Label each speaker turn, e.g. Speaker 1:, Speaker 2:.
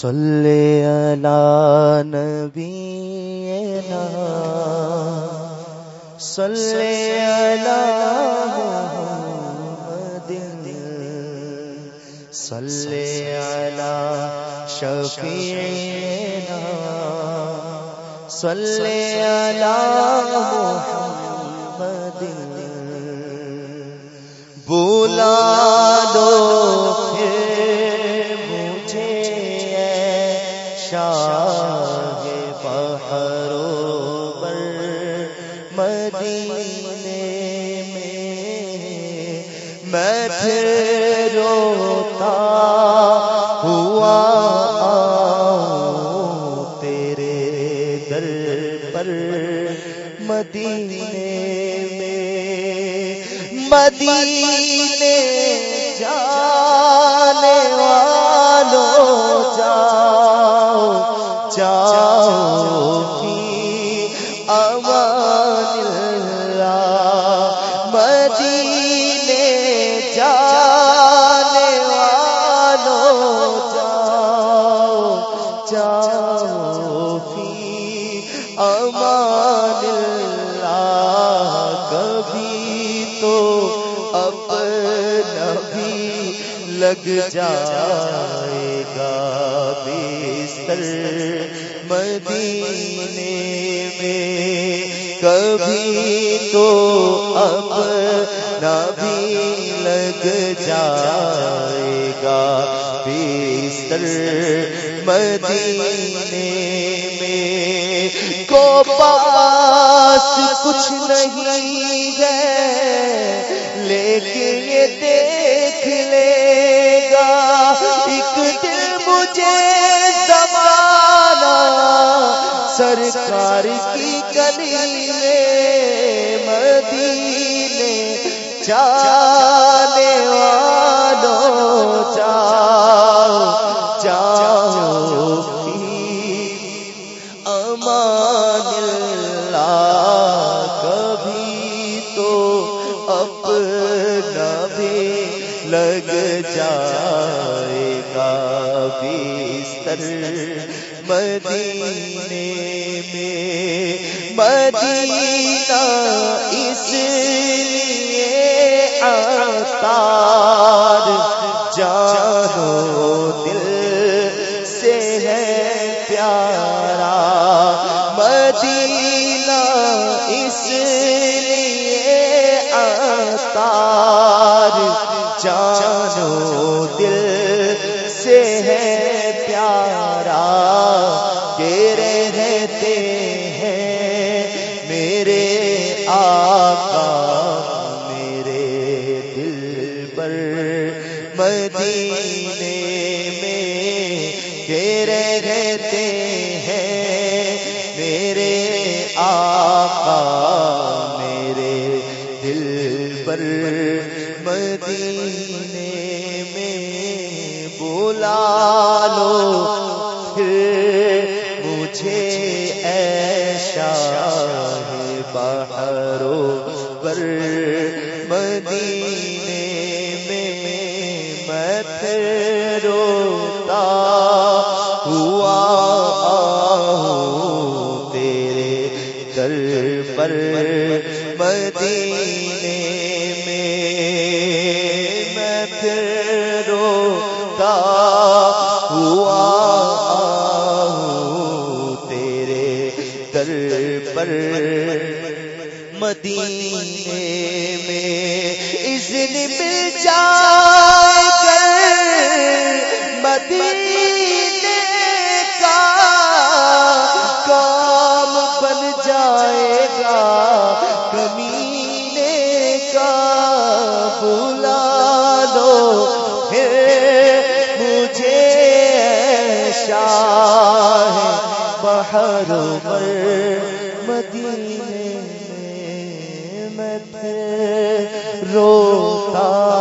Speaker 1: صلی علی نبینا. صلی علی محمد. صلی علی شفیعنا. صلی علی محمد. بولا مدینے میں میں پھر روتا ہوا تیرے در پر مدینے میں مدینے جانے اپنا بھی لگ جائے گا، بستر مدینے میں۔ کبھی تو اپنا بھی لگ جائے گا، بستر مدینے میں۔ کو پاس کچھ نہیں ہے لیکن یہ دیکھ لے گا۔ ایک دل مجھے زمانہ، سرکار کی کلی میں، مدینے جانے لگ جائے گا بستر مدینے میں۔ مدینہ اس لیے آتا عطار جانو دل سے ہے پیارا کہ رہتے ہیں میرے آقا، میرے دل پر مدینے میں کہ رہتے ہیں میرے آقا۔ پر مدینے میں بولا لو پھر مجھے ایشا بہرو پر مدینے میں میں پھر روتا ہوا آؤں تیرے در پر روتا ہوا تیرے در پر مدینے میں اذن مل جا بہر مدینے میں پھر روتا